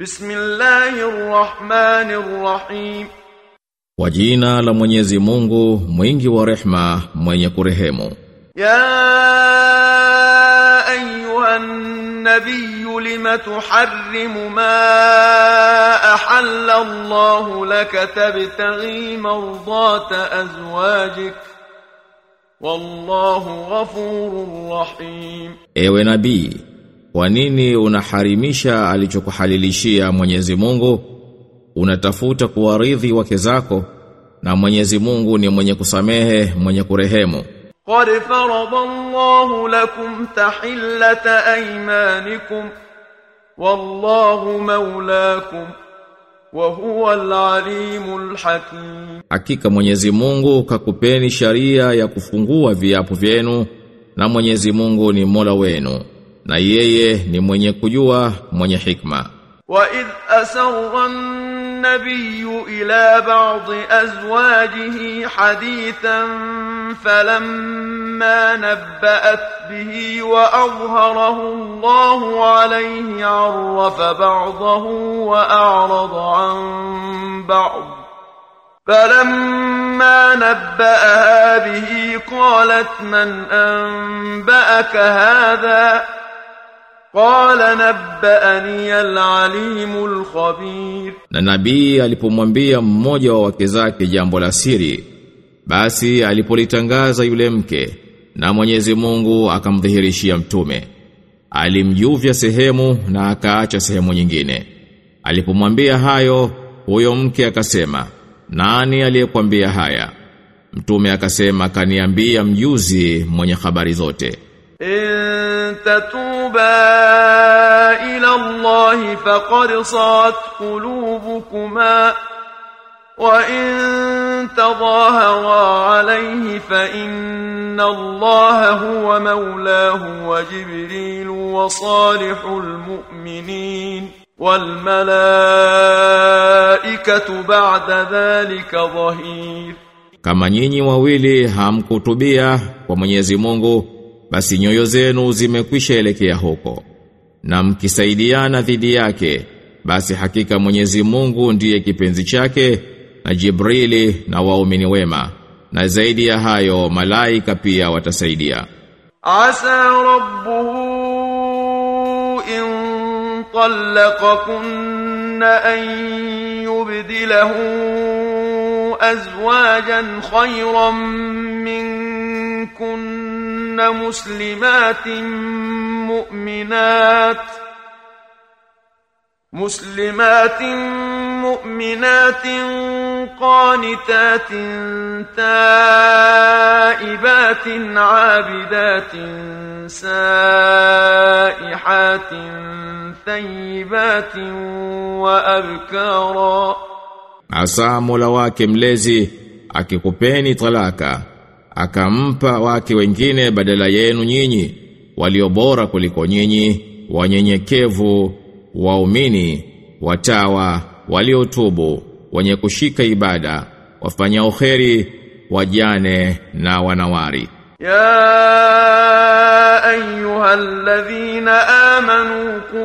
بسم الله الرحمن الرحيم Kwa jina la Mwenyezi Mungu, mwingi wa rehma, mwenye kurehemu. يا أيها النبي لم تحرم ما أحل الله لك تبتغي مرضات أزواجك والله غفور رحيم Ewe nabii, Kwa nini unaharimisha alichokuhalilishia Mwenyezi Mungu? Unatafuta kuwaridhi wake zako na Mwenyezi Mungu ni mwenye kusamehe, mwenye kurehemu. Qad faradallahu lakum tahillata aymanikum wallahu maulakum wa huwa alalimul hakim. Hakika Mwenyezi Mungu kakupeni sharia ya kufungua viapo vyenu na Mwenyezi Mungu ni Mola wenu. Na yeye ni mwenye kujua, mwenye hikma. وإذ أسر النبي إلى بعض أزواجه حديثا فلما نبأت به وأظهره الله عليه عرف بعضه وأعرض عن بعض فلما نبأها به قالت من أنبأك هذا Qala nabbaani al-alimu khabir. na nabii alipomwambia mmoja wa wake zake jambo la siri, basi alipolitangaza yule mke na Mwenyezi Mungu akamdhihirishia mtume, alimjuvya sehemu na akaacha sehemu nyingine. Alipomwambia hayo, huyo mke akasema, nani aliyekwambia haya? Mtume akasema, kaniambia mjuzi mwenye habari zote. إن تتوبا إلى الله فقد صعت قلوبكما وإن تظاهرا عليه فإن الله هو مولاه وجبريل وصالح المؤمنين والملائكة بعد ذلك ظهير. Kama nyinyi wawili hamkutubia kwa Mwenyezi Mungu, basi nyoyo zenu zimekwisha elekea huko. Na mkisaidiana dhidi yake basi hakika Mwenyezi Mungu ndiye kipenzi chake na Jibrili na waumini wema. Na zaidi ya hayo malaika pia watasaidia. Asa rabbuhu in talaqakunna an yubdilahu azwajan khayran minkun مسلمات مؤمنات. مسلمات مؤمنات قانتات تائبات عابدات سائحات ثيبات وأبكارا. Asa Mola wake mlezi akikupeni talaka. akampa wake wengine badala yenu nyinyi waliobora kuliko nyinyi wanyenyekevu waumini watawa waliotubu wenye kushika ibada wafanya uheri wajane na wanawari. Ya ayyuhalladhina amanu qu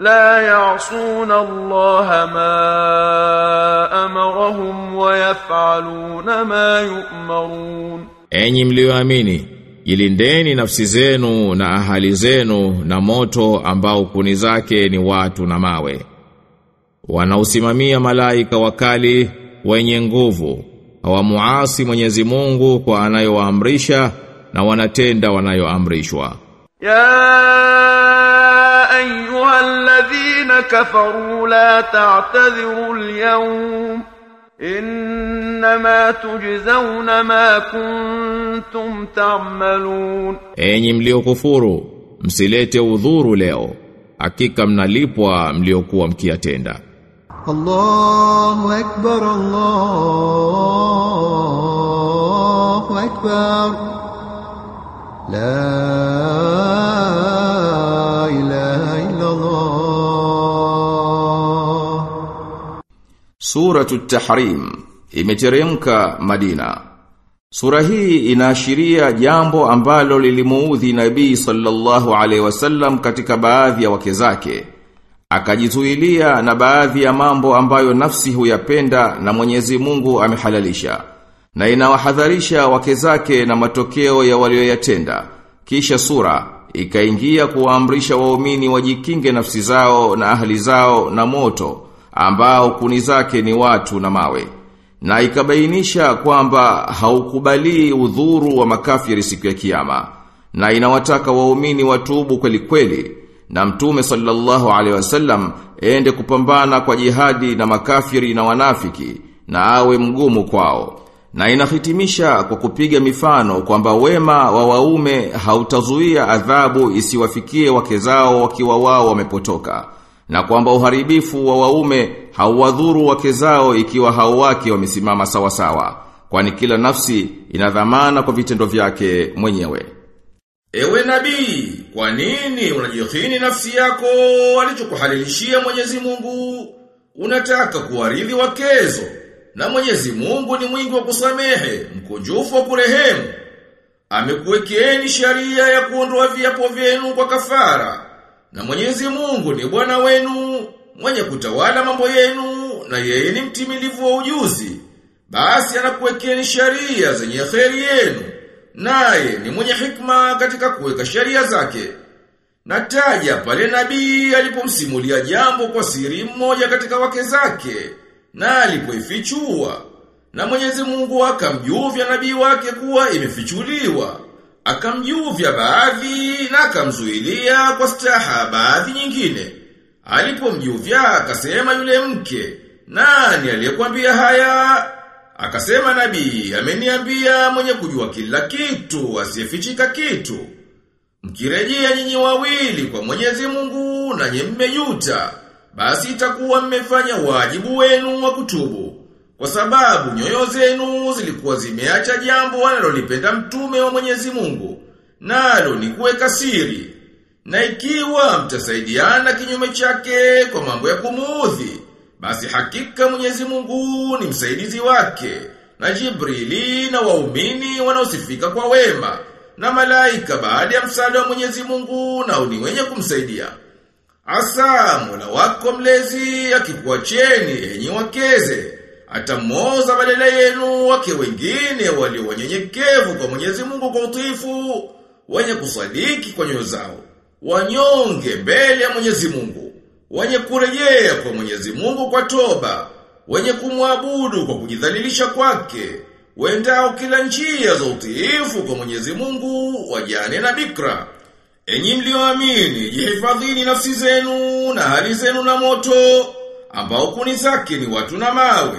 لا يعصون الله ما أمرهم ويفعلون ما يؤمرون Enyi mlioamini, jilindeni nafsi zenu na ahali zenu na moto ambao kuni zake ni watu na mawe. Wanausimamia malaika wakali wenye nguvu, hawamuasi Mwenyezi Mungu kwa anayowaamrisha na wanatenda wanayoamrishwa. يا أيها الذين كفروا لا تعتذروا اليوم إنما تجزون ما كنتم تعملون Enyi mliokufuru, msilete udhuru leo. Hakika mnalipwa mliokuwa mkiyatenda. الله أكبر الله أكبر لا Suratu Tahrim imeteremka Madina. Sura hii inaashiria jambo ambalo lilimuudhi Nabii sallallahu alaihi wasallam katika baadhi ya wake zake. Akajizuilia na baadhi ya mambo ambayo nafsi huyapenda na Mwenyezi Mungu amehalalisha. Na inawahadharisha wake zake na matokeo ya walioyatenda. Kisha sura ikaingia kuwaamrisha waumini wajikinge nafsi zao na ahli zao na moto ambao kuni zake ni watu na mawe. Na ikabainisha kwamba haukubali udhuru wa makafiri siku ya kiyama. Na inawataka waumini watubu kweli kweli na mtume sallallahu alaihi wasallam ende kupambana kwa jihadi na makafiri na wanafiki na awe mgumu kwao. Na inahitimisha kwa kupiga mifano kwamba wema wa waume hautazuia adhabu isiwafikie wake zao wakiwa wao wamepotoka na kwamba uharibifu wa waume hauwadhuru wake zao ikiwa hao wake wamesimama sawa sawa kwani kila nafsi ina dhamana kwa vitendo vyake mwenyewe Ewe nabii, kwa nini unajihini nafsi yako alichokuhalilishia Mwenyezi Mungu? Unataka kuwaridhi wakezo, na Mwenyezi Mungu ni mwingi wa kusamehe, mkunjufu wa kurehemu. Amekuwekeeni sharia ya kuondoa viapo vyenu kwa kafara. Na Mwenyezi Mungu ni Bwana wenu, mwenye kutawala mambo yenu, na yeye ni mtimilivu wa ujuzi. Basi anakuwekeni sharia zenye kheri yenu. Naye ni mwenye hikma katika kuweka sheria zake. Nataja pale nabii alipomsimulia jambo kwa siri mmoja katika wake zake na alipoifichua na Mwenyezi Mungu akamjuvya nabii wake kuwa imefichuliwa akamjuvya baadhi na akamzuilia kwa staha baadhi nyingine alipomjuvya akasema yule mke nani aliyekwambia haya Akasema nabii, ameniambia mwenye kujua kila kitu, asiyefichika kitu. Mkirejea nyinyi wawili kwa Mwenyezi Mungu na nyinyi mmejuta, basi itakuwa mmefanya wajibu wenu wa kutubu. Kwa sababu nyoyo zenu zilikuwa zimeacha jambo wanalolipenda mtume wa Mwenyezi Mungu, nalo ni kuweka siri. Na ikiwa mtasaidiana kinyume chake kwa mambo ya kumuudhi, basi hakika Mwenyezi Mungu ni msaidizi wake, na Jibrili na waumini wanaosifika kwa wema, na malaika baada ya msaada wa Mwenyezi Mungu na ni wenye kumsaidia. Asa Mola wako mlezi akikuacheni enyi wakeze, atamoza badala yenu wake wengine walio wanyenyekevu kwa Mwenyezi Mungu kwa utiifu, wenye kusadiki kwa nyoyo zao, wanyonge mbele ya Mwenyezi Mungu wenye kurejea kwa Mwenyezi Mungu kwa toba, wenye kumwabudu kwa kujidhalilisha kwake, wendao kila njia za utiifu kwa Mwenyezi Mungu, wajane na bikra. Enyi mlioamini, jihifadhini nafsi zenu na hali zenu na moto, ambao kuni zake ni watu na mawe,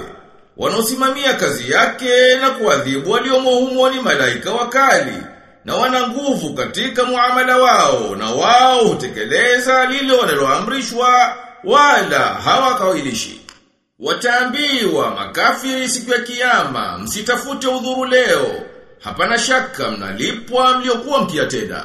wanaosimamia kazi yake na kuadhibu waliomo humo ni malaika wakali na wana nguvu katika muamala wao na wao hutekeleza lile wanaloamrishwa wala hawakawilishi Wataambiwa makafiri siku ya kiama msitafute udhuru leo. Hapana shaka mnalipwa mliokuwa mkiyatenda.